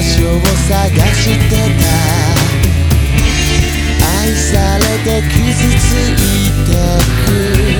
場所を探してた。愛されて傷ついてく。